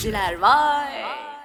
İzliyorum Vay vay.